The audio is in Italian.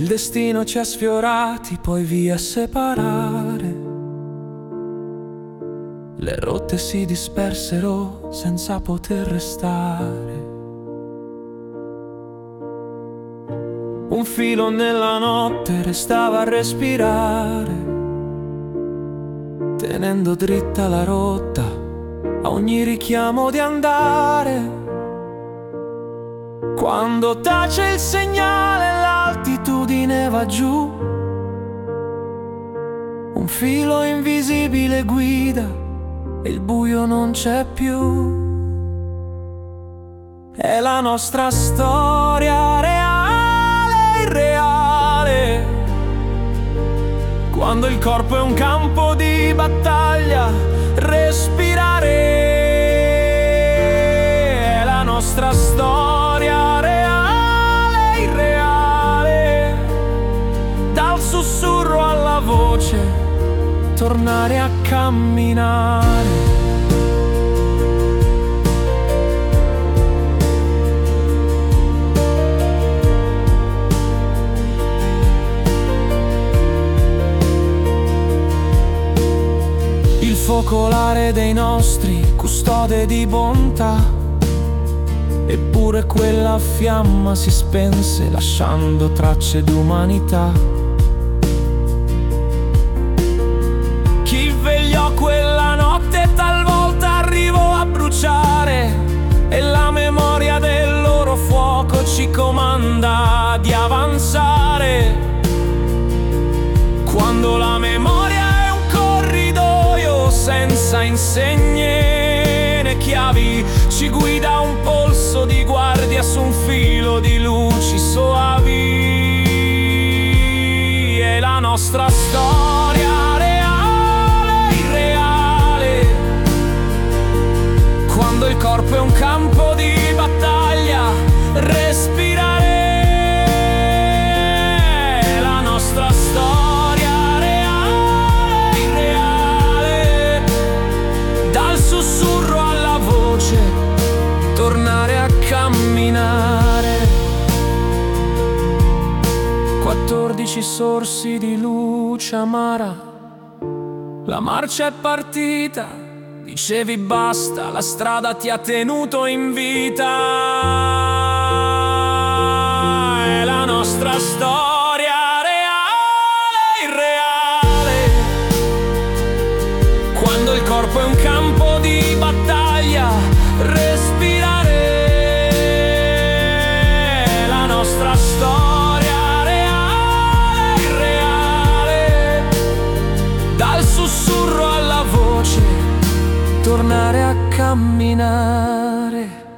destino ci ha sfiorati, poi via a separare. Le rotte si dispersero senza poter restare. Un filo nella notte restava a respirare, tenendo dritta la rotta a ogni richiamo di andare. Quando tace il segnale l'altitudine va giù, un filo invisibile guida e il buio non c'è più. È la nostra storia reale, irreale. Quando il corpo è un campo di battaglia, respirare tornare a camminare. Il focolare dei nostri custode di bontà. Eppure quella fiamma si spense lasciando tracce d'umanità. Chi vegliò quella notte talvolta arrivò a bruciare e la memoria del loro fuoco ci comanda di avanzare. Quando la memoria è un corridoio senza insegne né chiavi, ci guida un polso di guardia su un filo di luci soavi. È la nostra storia camminare. 14 sorsi di luce amara. La marcia è partita, dicevi basta, la strada ti ha tenuto in vita. È la nostra storia reale, irreale. Quando il corpo è un campo di battaglia, tornare a camminare.